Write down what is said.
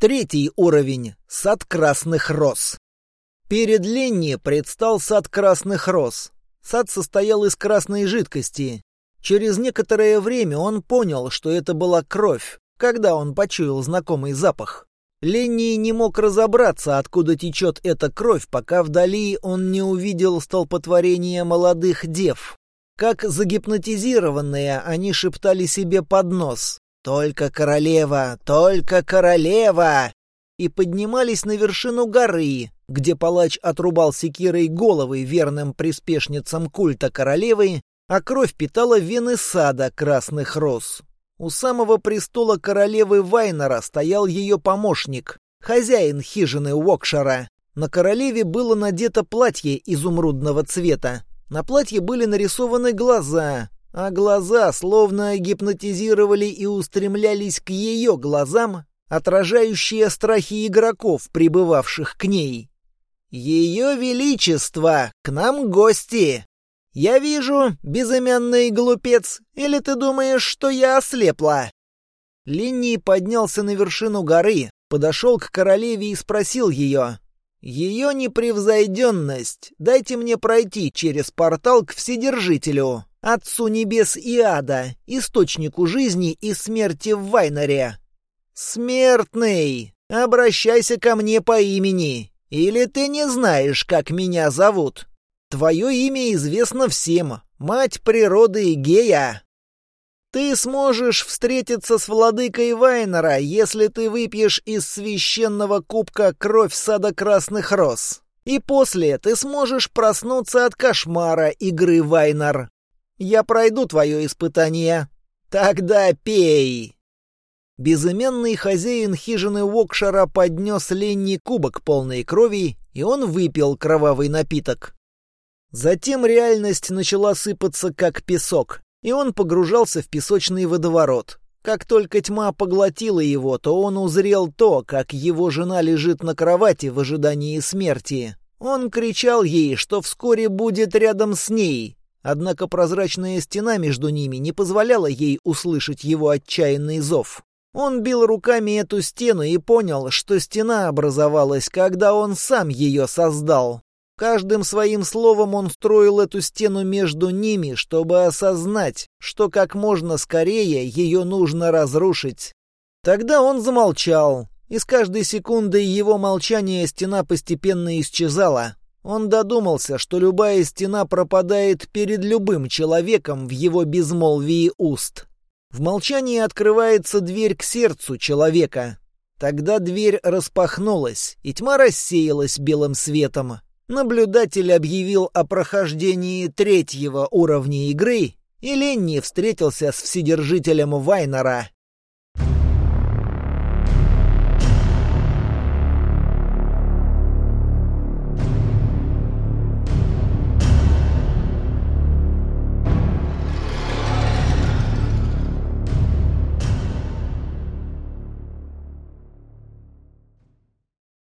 Третий уровень — сад красных роз. Перед Ленни предстал сад красных роз. Сад состоял из красной жидкости. Через некоторое время он понял, что это была кровь, когда он почуял знакомый запах. Ленни не мог разобраться, откуда течет эта кровь, пока вдали он не увидел столпотворение молодых дев. Как загипнотизированные, они шептали себе под нос «Только королева! Только королева!» и поднимались на вершину горы, где палач отрубал секирой головы верным приспешницам культа королевы, а кровь питала вены сада красных роз. У самого престола королевы Вайнера стоял ее помощник, хозяин хижины Уокшара. На королеве было надето платье изумрудного цвета. На платье были нарисованы глаза, а глаза словно гипнотизировали и устремлялись к ее глазам, отражающие страхи игроков, прибывавших к ней. «Ее Величество! К нам гости!» «Я вижу, безымянный глупец, или ты думаешь, что я ослепла?» Линни поднялся на вершину горы, подошел к королеве и спросил ее. «Ее непревзойденность, дайте мне пройти через портал к Вседержителю, Отцу Небес и Ада, Источнику жизни и смерти в Вайнере». «Смертный, обращайся ко мне по имени, или ты не знаешь, как меня зовут?» Твое имя известно всем, мать природы Гея. Ты сможешь встретиться с владыкой Вайнера, если ты выпьешь из священного кубка кровь сада красных роз. И после ты сможешь проснуться от кошмара игры Вайнер. Я пройду твое испытание. Тогда пей. Безыменный хозяин хижины Вокшара поднес Ленни кубок полной крови, и он выпил кровавый напиток. Затем реальность начала сыпаться как песок, и он погружался в песочный водоворот. Как только тьма поглотила его, то он узрел то, как его жена лежит на кровати в ожидании смерти. Он кричал ей, что вскоре будет рядом с ней. Однако прозрачная стена между ними не позволяла ей услышать его отчаянный зов. Он бил руками эту стену и понял, что стена образовалась, когда он сам ее создал. Каждым своим словом он строил эту стену между ними, чтобы осознать, что как можно скорее ее нужно разрушить. Тогда он замолчал, и с каждой секундой его молчания стена постепенно исчезала. Он додумался, что любая стена пропадает перед любым человеком в его безмолвии уст. В молчании открывается дверь к сердцу человека. Тогда дверь распахнулась, и тьма рассеялась белым светом наблюдатель объявил о прохождении третьего уровня игры, и Ленни встретился с вседержителем Вайнера.